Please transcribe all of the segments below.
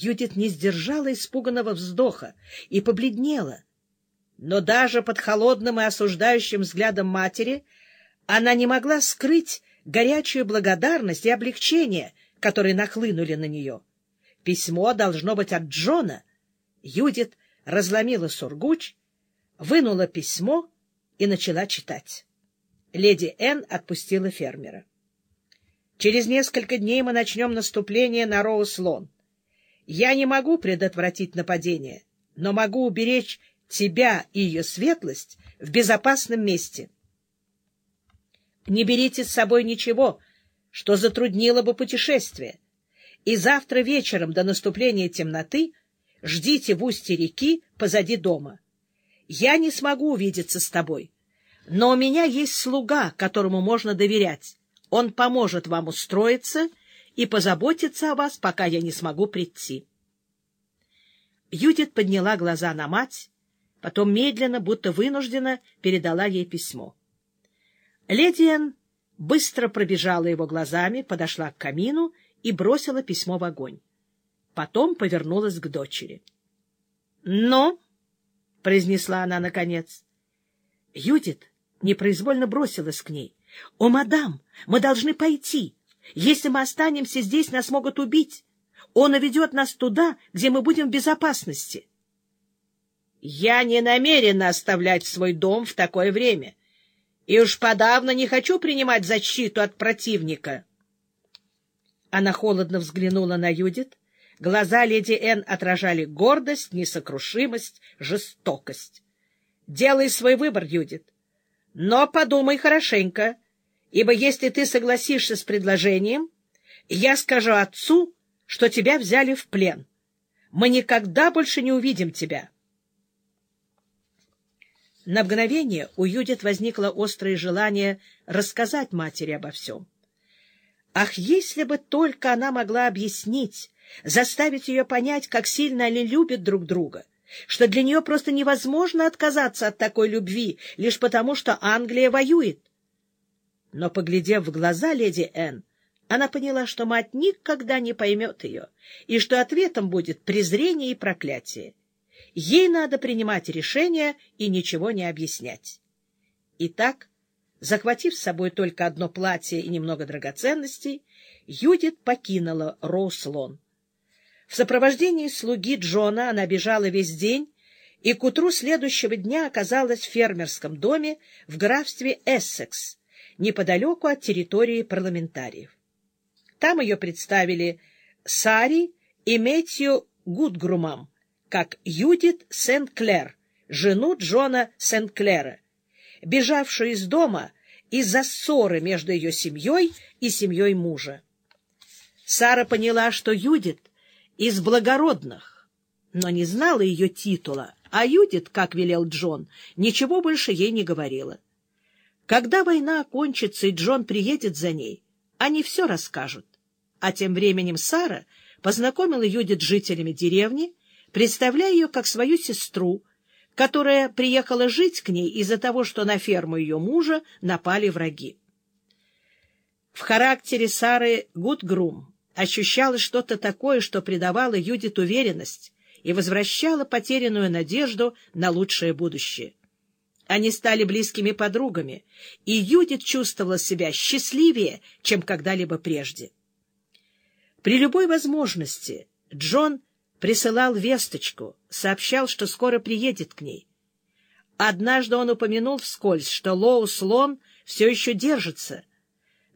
Юдит не сдержала испуганного вздоха и побледнела. Но даже под холодным и осуждающим взглядом матери она не могла скрыть горячую благодарность и облегчение, которые нахлынули на нее. Письмо должно быть от Джона. Юдит разломила сургуч, вынула письмо и начала читать. Леди Энн отпустила фермера. Через несколько дней мы начнем наступление на Роуслон. Я не могу предотвратить нападение, но могу уберечь тебя и ее светлость в безопасном месте. Не берите с собой ничего, что затруднило бы путешествие, и завтра вечером до наступления темноты ждите в устье реки позади дома. Я не смогу увидеться с тобой, но у меня есть слуга, которому можно доверять. Он поможет вам устроиться и позаботится о вас, пока я не смогу прийти. Юдит подняла глаза на мать, потом медленно, будто вынуждена, передала ей письмо. Ледиан быстро пробежала его глазами, подошла к камину и бросила письмо в огонь. Потом повернулась к дочери. — Но, — произнесла она наконец, — Юдит непроизвольно бросилась к ней. — О, мадам, мы должны пойти. Если мы останемся здесь, нас могут убить. Он уведет нас туда, где мы будем в безопасности. — Я не намерена оставлять свой дом в такое время, и уж подавно не хочу принимать защиту от противника. Она холодно взглянула на Юдит. Глаза леди Энн отражали гордость, несокрушимость, жестокость. — Делай свой выбор, Юдит. Но подумай хорошенько, ибо если ты согласишься с предложением, я скажу отцу, что тебя взяли в плен. Мы никогда больше не увидим тебя. На мгновение у Юдит возникло острое желание рассказать матери обо всем. Ах, если бы только она могла объяснить, заставить ее понять, как сильно они любят друг друга, что для нее просто невозможно отказаться от такой любви лишь потому, что Англия воюет. Но, поглядев в глаза леди Энн, она поняла, что мать никогда не поймет ее, и что ответом будет презрение и проклятие. Ей надо принимать решение и ничего не объяснять. Итак, захватив с собой только одно платье и немного драгоценностей, Юдит покинула Роуслон. В сопровождении слуги Джона она бежала весь день и к утру следующего дня оказалась в фермерском доме в графстве Эссекс, неподалеку от территории парламентариев. Там ее представили Сари и Мэтью Гудгрумам, как Юдит Сент-Клер, жену Джона Сент-Клера, бежавшую из дома из-за ссоры между ее семьей и семьей мужа. Сара поняла, что Юдит из благородных, но не знала ее титула, а Юдит, как велел Джон, ничего больше ей не говорила. Когда война окончится и Джон приедет за ней, они все расскажут. А тем временем Сара познакомила Юдит с жителями деревни, представляя ее как свою сестру, которая приехала жить к ней из-за того, что на ферму ее мужа напали враги. В характере Сары Гудгрум ощущалось что-то такое, что придавало Юдит уверенность и возвращало потерянную надежду на лучшее будущее. Они стали близкими подругами, и Юдит чувствовала себя счастливее, чем когда-либо прежде. При любой возможности Джон присылал весточку, сообщал, что скоро приедет к ней. Однажды он упомянул вскользь, что Лоус-Лон все еще держится,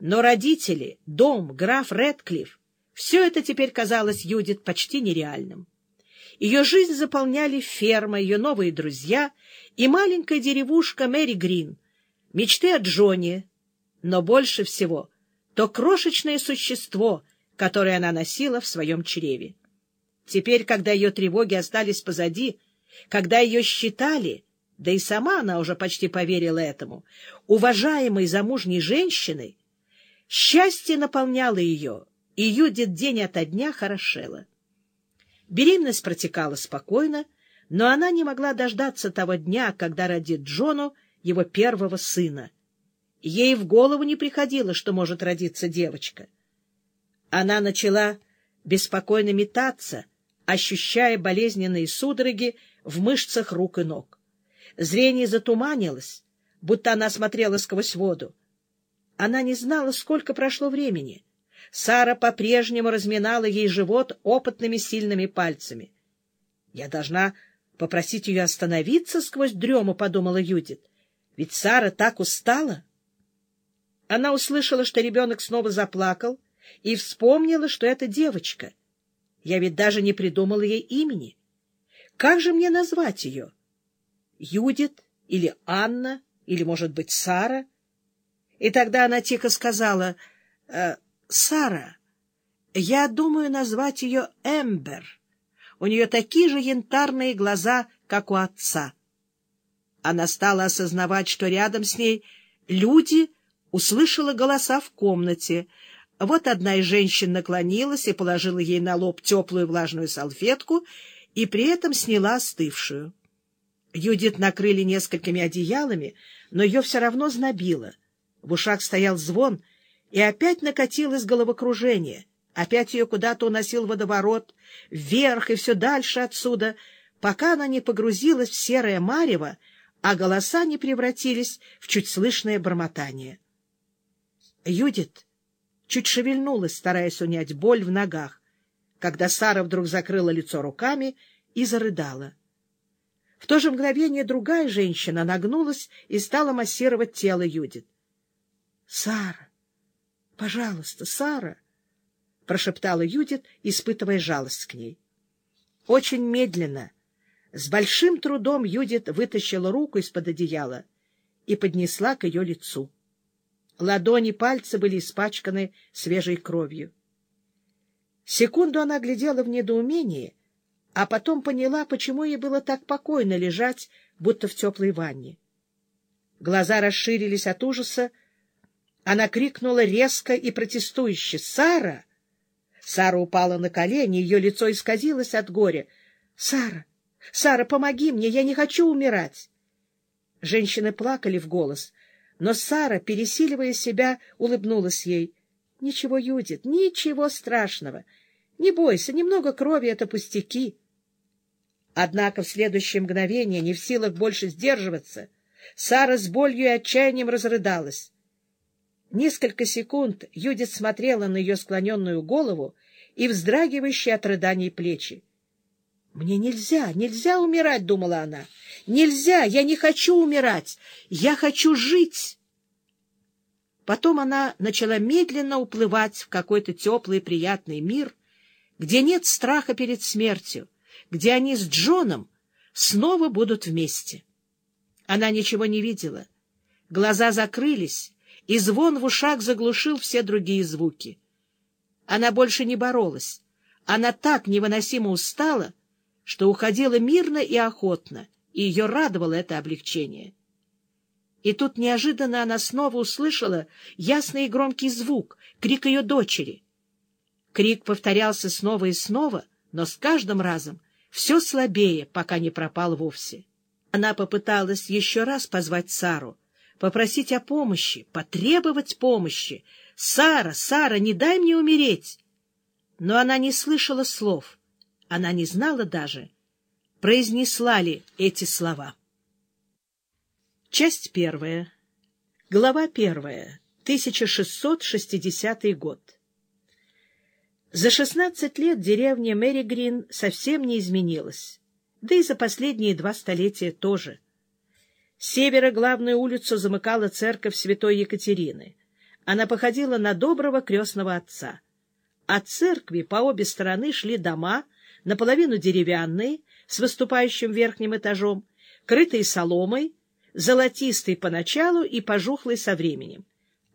но родители, дом, граф Редклифф все это теперь казалось Юдит почти нереальным. Ее жизнь заполняли ферма, ее новые друзья и маленькая деревушка Мэри Грин, мечты о Джоне, но больше всего то крошечное существо, которое она носила в своем чреве. Теперь, когда ее тревоги остались позади, когда ее считали, да и сама она уже почти поверила этому, уважаемой замужней женщиной, счастье наполняло ее, и Юдит день ото дня хорошела. Беременность протекала спокойно, но она не могла дождаться того дня, когда родит Джону его первого сына. Ей в голову не приходило, что может родиться девочка. Она начала беспокойно метаться ощущая болезненные судороги в мышцах рук и ног. Зрение затуманилось, будто она смотрела сквозь воду. Она не знала, сколько прошло времени. Сара по-прежнему разминала ей живот опытными сильными пальцами. — Я должна попросить ее остановиться сквозь дрему, — подумала Юдит. — Ведь Сара так устала. Она услышала, что ребенок снова заплакал, и вспомнила, что это девочка. Я ведь даже не придумала ей имени. Как же мне назвать ее? Юдит или Анна, или, может быть, Сара? И тогда она тихо сказала, э, «Сара, я думаю назвать ее Эмбер. У нее такие же янтарные глаза, как у отца». Она стала осознавать, что рядом с ней люди услышала голоса в комнате. Вот одна из женщин наклонилась и положила ей на лоб теплую влажную салфетку и при этом сняла остывшую. Юдит накрыли несколькими одеялами, но ее все равно знобило. В ушах стоял звон, и опять накатилось головокружение. Опять ее куда-то уносил водоворот, вверх и все дальше отсюда, пока она не погрузилась в серое марево, а голоса не превратились в чуть слышное бормотание. Юдит чуть шевельнулась, стараясь унять боль в ногах, когда Сара вдруг закрыла лицо руками и зарыдала. В то же мгновение другая женщина нагнулась и стала массировать тело Юдит. — Сара! Пожалуйста, Сара! — прошептала Юдит, испытывая жалость к ней. Очень медленно, с большим трудом Юдит вытащила руку из-под одеяла и поднесла к ее лицу. Ладони пальцы были испачканы свежей кровью. Секунду она глядела в недоумении, а потом поняла, почему ей было так покойно лежать, будто в теплой ванне. Глаза расширились от ужаса. Она крикнула резко и протестующе «Сара!». Сара упала на колени, ее лицо исказилось от горя. «Сара! Сара, помоги мне! Я не хочу умирать!» Женщины плакали в голос, но Сара, пересиливая себя, улыбнулась ей. — Ничего, Юдит, ничего страшного. Не бойся, немного крови — это пустяки. Однако в следующее мгновение, не в силах больше сдерживаться, Сара с болью и отчаянием разрыдалась. Несколько секунд Юдит смотрела на ее склоненную голову и вздрагивающие от рыданий плечи. — Мне нельзя, нельзя умирать, — думала она. — Нельзя, я не хочу умирать, я хочу жить. Потом она начала медленно уплывать в какой-то теплый приятный мир, где нет страха перед смертью, где они с Джоном снова будут вместе. Она ничего не видела. Глаза закрылись, и звон в ушах заглушил все другие звуки. Она больше не боролась. Она так невыносимо устала, что уходила мирно и охотно, и ее радовало это облегчение. И тут неожиданно она снова услышала ясный и громкий звук, крик ее дочери. Крик повторялся снова и снова, но с каждым разом все слабее, пока не пропал вовсе. Она попыталась еще раз позвать Сару, попросить о помощи, потребовать помощи. «Сара, Сара, не дай мне умереть!» Но она не слышала слов — она не знала даже, произнесла ли эти слова. Часть первая. Глава первая. 1660 год. За 16 лет деревня Мэри Грин совсем не изменилась, да и за последние два столетия тоже. Севера главную улицу замыкала церковь святой Екатерины. Она походила на доброго крестного отца. От церкви по обе стороны шли дома, наполовину деревянные, с выступающим верхним этажом, крытые соломой, золотистый поначалу и пожухлый со временем,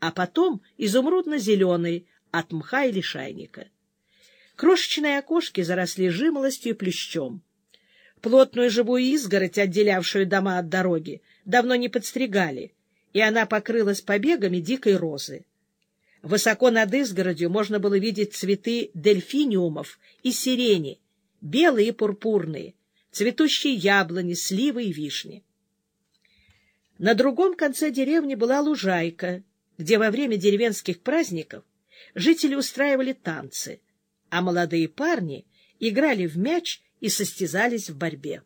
а потом изумрудно-зеленый от мха или шайника. Крошечные окошки заросли жимолостью и плющом. Плотную живую изгородь, отделявшую дома от дороги, давно не подстригали, и она покрылась побегами дикой розы. Высоко над изгородью можно было видеть цветы дельфиниумов и сирени, белые и пурпурные, цветущие яблони, сливы и вишни. На другом конце деревни была лужайка, где во время деревенских праздников жители устраивали танцы, а молодые парни играли в мяч и состязались в борьбе.